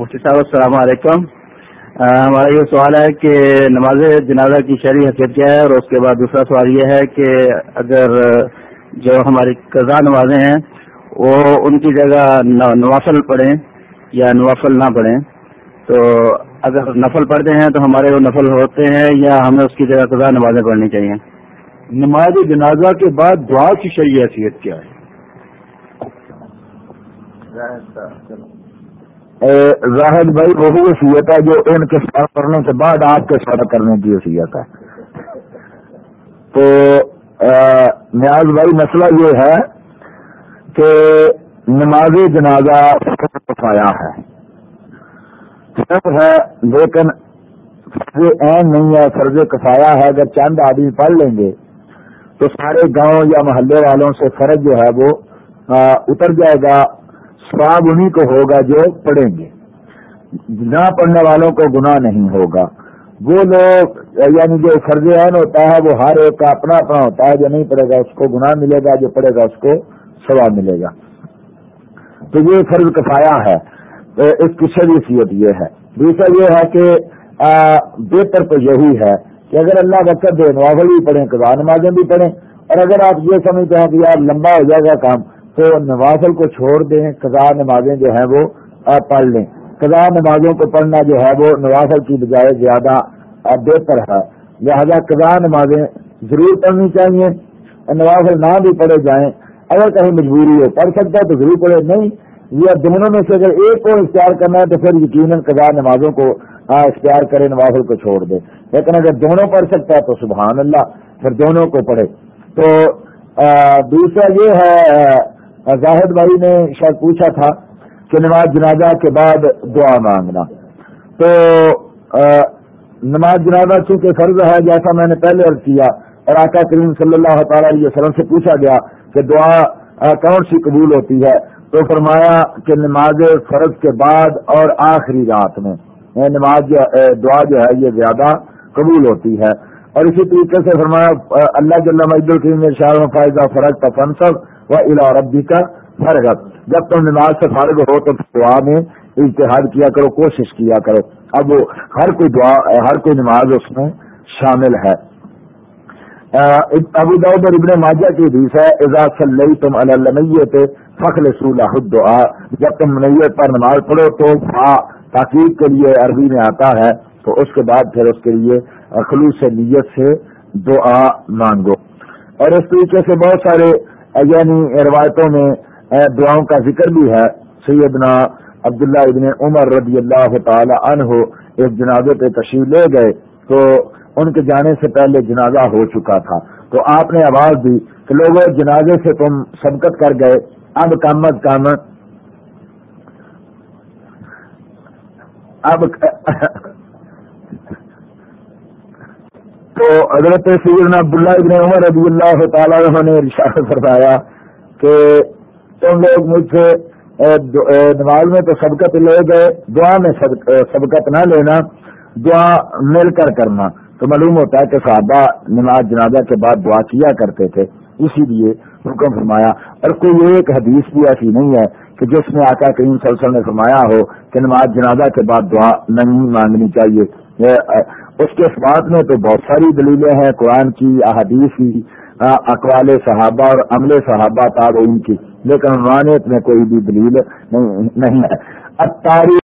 مفتی صاحب السلام علیکم۔ ہمارا یہ سوال ہے کہ نماز جنازہ کی شرعی حیثیت کیا ہے اور اس کے بعد دوسرا سوال یہ ہے کہ اگر جو ہماری قضا نمازیں ہیں وہ ان کی جگہ نوافل پڑھیں یا نوافل نہ پڑھیں۔ تو اگر نفل پڑھتے ہیں تو ہمارے وہ نفل ہوتے ہیں یا ہمیں اس کی جگہ قضا نمازیں پڑھنی چاہیے؟ نماز جنازہ کے بعد دعا کی شرعی حیثیت کیا ہے؟ زاہد بھائی، وہی وصیت ہے جو ان کے ساتھ کرنے کے بعد آپ کے ساتھ کرنے کی وصیت ہے۔ تو نیاز بھائی، مسئلہ یہ ہے کہ نماز جنازہ کفایا ہے۔ ہے، لیکن فرض عین نہیں ہے، فرض کفایا ہے۔ اگر چند آدمی پڑھ لیں گے تو سارے گاؤں یا محلے والوں سے فرض جو ہے وہ اتر جائے گا۔ سواب انہیں کو ہوگا جو پڑھیں گے۔ نہ پڑھنے والوں کو گناہ نہیں ہوگا۔ وہ لوگ یعنی جو فرض عین ہوتا ہے، وہ ہر ایک کا اپنا اپنا ہوتا ہے، جو نہیں پڑھے گا اس کو گناہ ملے گا، جو پڑھے گا اس کو ثواب ملے گا۔ تو یہ فرض کفایا ہے۔ اس کی شریفیت یہ ہے۔ دوسرا یہ ہے کہ بہتر تو یہی ہے کہ اگر اللہ وقت دے نوافل بھی پڑھیں قضا نمازیں بھی پڑھیں، اور اگر آپ یہ سمجھتے ہیں کہ یار لمبا ہو جائے گا کام تو نوافل کو چھوڑ دیں قضا نمازیں جو ہیں وہ پڑھ لیں۔ قضا نمازوں کو پڑھنا جو ہے وہ نوافل کی بجائے زیادہ بہتر ہے۔ لہذا قضا نمازیں ضرور پڑھنی چاہیے۔ نوافل نہ بھی پڑھے جائیں۔ اگر کہیں مجبوری ہو پڑھ سکتا ہے تو ضرور پڑھے، نہیں، یہ دونوں میں سے اگر ایک کو اختیار کرنا ہے تو پھر یقیناً قضا نمازوں کو اختیار کرے نوافل کو چھوڑ دے۔ لیکن اگر دونوں پڑھ سکتا ہے تو سبحان اللہ، پھر دونوں کو پڑھے۔ تو دوسرا یہ ہے زاہد بھائی نے شاید پوچھا تھا کہ نماز جنازہ کے بعد دعا مانگنا۔ تو نماز جنازہ چونکہ فرض ہے، جیسا میں نے پہلے عرض کیا، اور آقا کریم صلی اللہ تعالی علیہ وسلم سے پوچھا گیا کہ دعا کون سی قبول ہوتی ہے؟ تو فرمایا کہ نماز فرض کے بعد اور آخری رات میں۔ یعنی نماز دعا جو ہے، یہ زیادہ قبول ہوتی ہے۔ اور اسی طریقے سے فرمایا اللہ جل مجد الکریم شاہ فائدہ فرق کا فنصب و الا ربی کا فرغت جب تم نماز سے فارغ ہو، تو دعا میں اتحاد کیا کرو، کوشش کیا کرو۔ اب ہر کوئی دعا، ہر کوئی نماز اس میں شامل ہے۔ ابو داؤد اور ابن ماجہ کی حدیث ہے اعزاز صلی تم المیت فخل صلاح دعا جب تم نیت پر نماز پڑھو، تو فا تاکید کے لیے عربی میں آتا ہے، تو اس کے بعد پھر اس کے لیے خلوص نیت سے دعا مانگو۔ اور اس طریقے سے بہت سارے یعنی روایتوں میں دعاؤں کا ذکر بھی ہے۔ سیدنا عبداللہ ابن عمر رضی اللہ تعالی عنہ ایک جنازے پہ تشریف لے گئے تو ان کے جانے سے پہلے جنازہ ہو چکا تھا۔ تو آپ نے آواز دی کہ لوگوں، جنازے سے تم سبقت کر گئے۔ اب کم از کم، اب تو حضرت سیدنا عبداللہ ابن عمر رضی اللہ تعالیٰ نے ارشاد فرمایا کہ تم لوگ مجھ سے نماز میں تو سبقت لے گئے، دعا میں سبقت نہ لینا، دعا مل کر کرنا۔ تو معلوم ہوتا ہے کہ صحابہ نماز جنازہ کے بعد دعا کیا کرتے تھے۔ اسی لیے حکم فرمایا۔ اور کوئی ایک حدیث بھی ایسی نہیں ہے کہ جس میں آقا کریم صلی اللہ علیہ وسلم نے فرمایا ہو کہ نماز جنازہ کے بعد دعا نہیں مانگنی چاہیے۔ اس کے بات میں تو بہت ساری دلیلیں ہیں، قرآن کی، احادیث کی اقوال صحابہ اور عمل صحابہ تابعین کی، لیکن روانیت میں کوئی بھی دلیل نہیں ہے۔ اب تاریخ